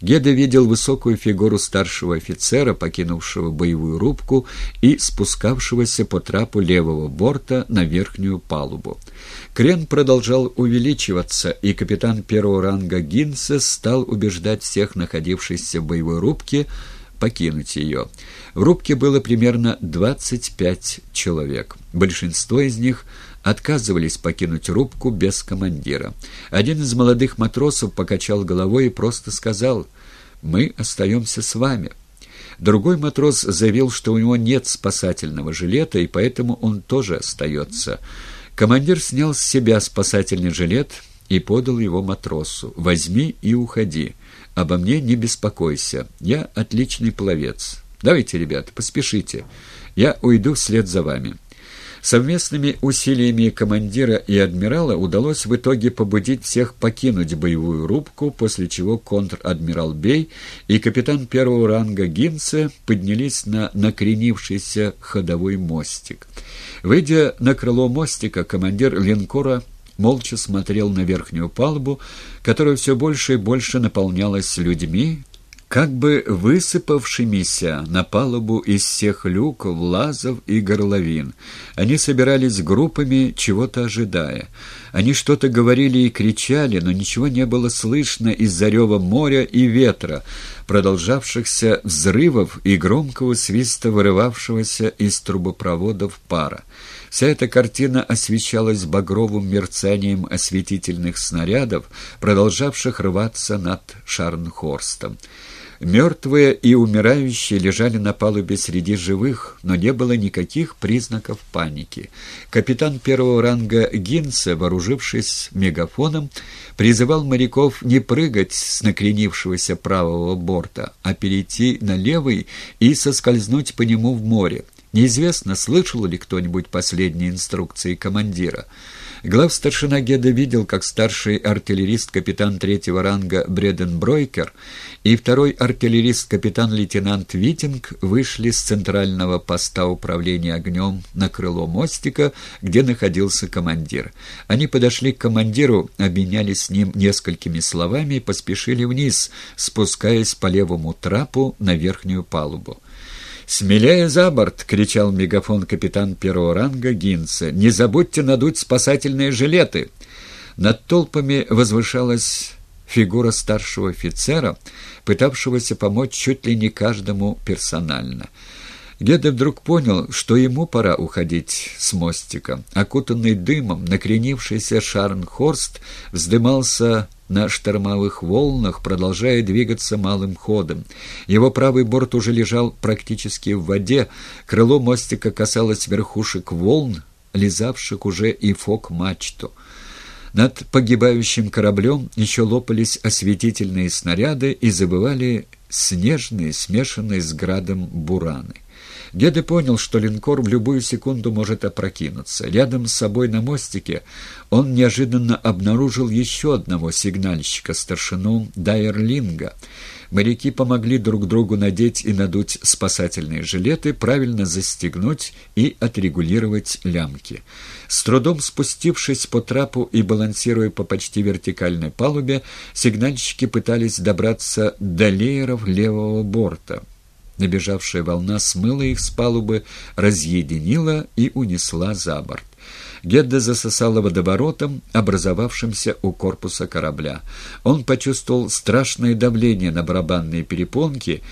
Геда видел высокую фигуру старшего офицера, покинувшего боевую рубку и спускавшегося по трапу левого борта на верхнюю палубу. Крен продолжал увеличиваться, и капитан первого ранга Гинса стал убеждать всех находившихся в боевой рубке покинуть ее. В рубке было примерно 25 человек. Большинство из них отказывались покинуть рубку без командира. Один из молодых матросов покачал головой и просто сказал «Мы остаемся с вами». Другой матрос заявил, что у него нет спасательного жилета, и поэтому он тоже остается. Командир снял с себя спасательный жилет и подал его матросу. «Возьми и уходи. Обо мне не беспокойся. Я отличный пловец. Давайте, ребята, поспешите. Я уйду вслед за вами». Совместными усилиями командира и адмирала удалось в итоге побудить всех покинуть боевую рубку, после чего контр-адмирал Бей и капитан первого ранга Гинце поднялись на накренившийся ходовой мостик. Выйдя на крыло мостика, командир линкора молча смотрел на верхнюю палубу, которая все больше и больше наполнялась людьми, как бы высыпавшимися на палубу из всех люков, лазов и горловин. Они собирались группами, чего-то ожидая. Они что-то говорили и кричали, но ничего не было слышно из-за рева моря и ветра, продолжавшихся взрывов и громкого свиста вырывавшегося из трубопроводов пара. Вся эта картина освещалась багровым мерцанием осветительных снарядов, продолжавших рваться над Шарнхорстом. Мертвые и умирающие лежали на палубе среди живых, но не было никаких признаков паники. Капитан первого ранга Гинце, вооружившись мегафоном, призывал моряков не прыгать с накренившегося правого борта, а перейти на левый и соскользнуть по нему в море. Неизвестно, слышал ли кто-нибудь последние инструкции командира. Глав-старшина Геда видел, как старший артиллерист капитан третьего ранга Бреден Бройкер и второй артиллерист капитан-лейтенант Витинг вышли с центрального поста управления огнем на крыло мостика, где находился командир. Они подошли к командиру, обменялись с ним несколькими словами и поспешили вниз, спускаясь по левому трапу на верхнюю палубу. «Смелее за борт!» — кричал мегафон капитан первого ранга Гинца. «Не забудьте надуть спасательные жилеты!» Над толпами возвышалась фигура старшего офицера, пытавшегося помочь чуть ли не каждому персонально. Геда вдруг понял, что ему пора уходить с мостика. Окутанный дымом, накренившийся Шарнхорст вздымался на штормовых волнах, продолжая двигаться малым ходом. Его правый борт уже лежал практически в воде, крыло мостика касалось верхушек волн, лизавших уже и фок-мачту. Над погибающим кораблем еще лопались осветительные снаряды и забывали снежные, смешанные с градом бураны. Деда понял, что линкор в любую секунду может опрокинуться. Рядом с собой на мостике он неожиданно обнаружил еще одного сигнальщика, старшину Дайерлинга. Моряки помогли друг другу надеть и надуть спасательные жилеты, правильно застегнуть и отрегулировать лямки. С трудом спустившись по трапу и балансируя по почти вертикальной палубе, сигнальщики пытались добраться до лееров левого борта. Набежавшая волна смыла их с палубы, разъединила и унесла за борт. Гедда засосала водоворотом, образовавшимся у корпуса корабля. Он почувствовал страшное давление на барабанные перепонки,